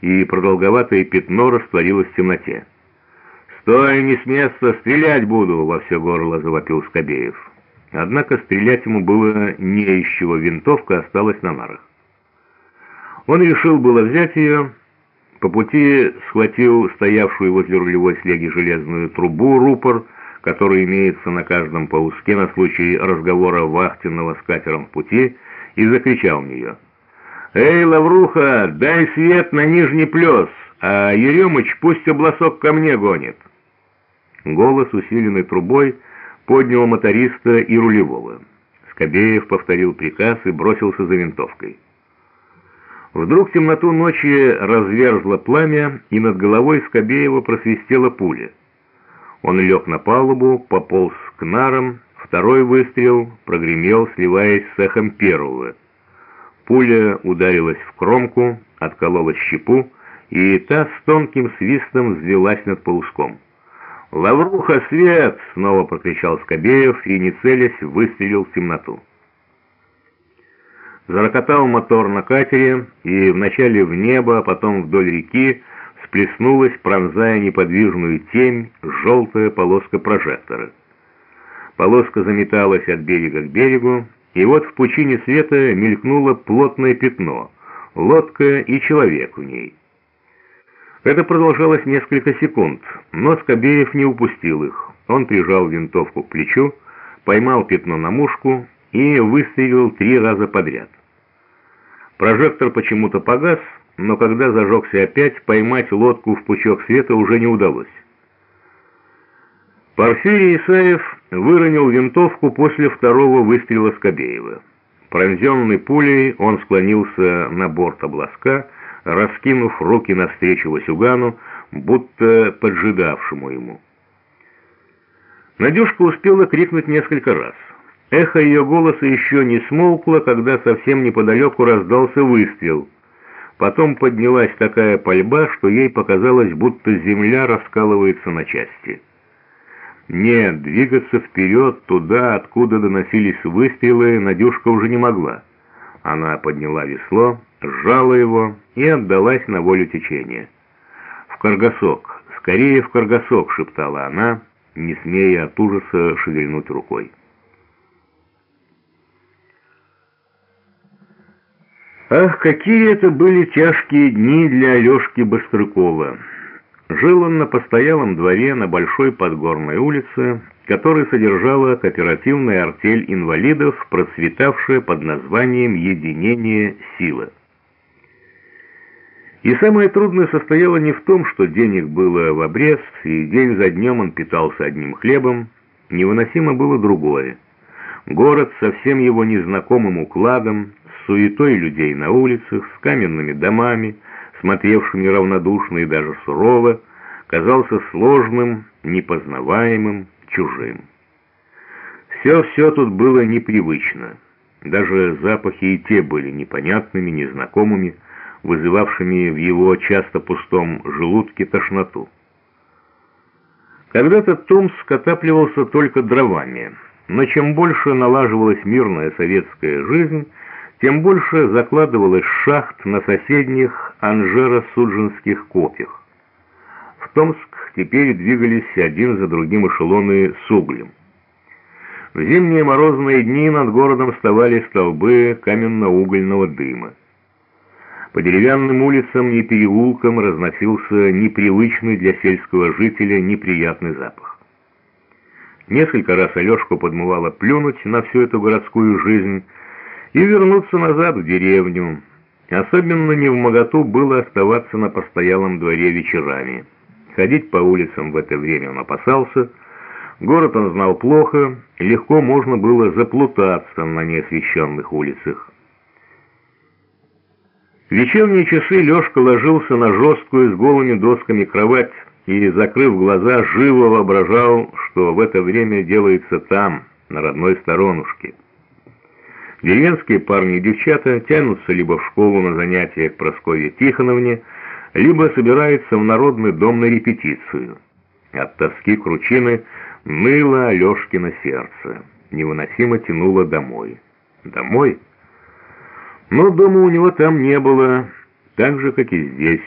и продолговатое пятно растворилось в темноте. «Стой, не с места, стрелять буду!» — во все горло завопил Скобеев. Однако стрелять ему было не из чего, винтовка осталась на нарах. Он решил было взять ее, по пути схватил стоявшую возле рулевой слеги железную трубу, рупор, который имеется на каждом пауске на случай разговора вахтенного с катером в пути, и закричал в нее. «Эй, Лавруха, дай свет на нижний плес, а Еремыч пусть обласок ко мне гонит!» Голос, усиленный трубой, поднял моториста и рулевого. Скобеев повторил приказ и бросился за винтовкой. Вдруг темноту ночи разверзло пламя, и над головой Скобеева просвистела пуля. Он лег на палубу, пополз к нарам, второй выстрел прогремел, сливаясь с эхом первого. Пуля ударилась в кромку, отколола щепу, и та с тонким свистом взвелась над полуском. «Лавруха, свет!» — снова прокричал Скобеев и, не целясь, выстрелил в темноту. Зарокотал мотор на катере, и вначале в небо, а потом вдоль реки сплеснулась, пронзая неподвижную тень, желтая полоска прожектора. Полоска заметалась от берега к берегу, и вот в пучине света мелькнуло плотное пятно, лодка и человек в ней. Это продолжалось несколько секунд, но Скобеев не упустил их. Он прижал винтовку к плечу, поймал пятно на мушку и выстрелил три раза подряд. Прожектор почему-то погас, но когда зажегся опять, поймать лодку в пучок света уже не удалось. Порфирий Исаев выронил винтовку после второго выстрела Скобеева. Пронзенный пулей он склонился на борт обласка, раскинув руки навстречу Васюгану, будто поджидавшему ему. Надюшка успела крикнуть несколько раз. Эхо ее голоса еще не смолкло, когда совсем неподалеку раздался выстрел. Потом поднялась такая пальба, что ей показалось, будто земля раскалывается на части. Нет, двигаться вперед, туда, откуда доносились выстрелы, Надюшка уже не могла. Она подняла весло, сжала его и отдалась на волю течения. «В каргасок! Скорее в каргасок!» — шептала она, не смея от ужаса шевельнуть рукой. Ах, какие это были тяжкие дни для Алешки Быстрыкова! Жил он на постоялом дворе на Большой Подгорной улице, который содержала кооперативная артель инвалидов, процветавшая под названием «Единение силы». И самое трудное состояло не в том, что денег было в обрез, и день за днем он питался одним хлебом, невыносимо было другое. Город со всем его незнакомым укладом, с суетой людей на улицах, с каменными домами, смотревшими равнодушно и даже сурово, казался сложным, непознаваемым, чужим. Все-все тут было непривычно. Даже запахи и те были непонятными, незнакомыми, вызывавшими в его часто пустом желудке тошноту. Когда-то Томск отапливался только дровами, но чем больше налаживалась мирная советская жизнь, тем больше закладывалось шахт на соседних Анжеро-Суджинских копьях. В Томск теперь двигались один за другим эшелоны с углем. В зимние морозные дни над городом вставали столбы каменно-угольного дыма. По деревянным улицам и переулкам разносился непривычный для сельского жителя неприятный запах. Несколько раз Алешку подмывало плюнуть на всю эту городскую жизнь и вернуться назад в деревню. Особенно не в моготу было оставаться на постоялом дворе вечерами. Ходить по улицам в это время он опасался. Город он знал плохо, легко можно было заплутаться на неосвещенных улицах. В вечерние часы Лешка ложился на жесткую с голыми досками кровать и, закрыв глаза, живо воображал, что в это время делается там, на родной сторонушке. Деревенские парни и девчата тянутся либо в школу на занятия к Прасковье Тихоновне, либо собираются в народный дом на репетицию. От тоски кручины ныло Алешкино сердце, невыносимо тянуло домой. Домой? Но дома у него там не было, так же, как и здесь.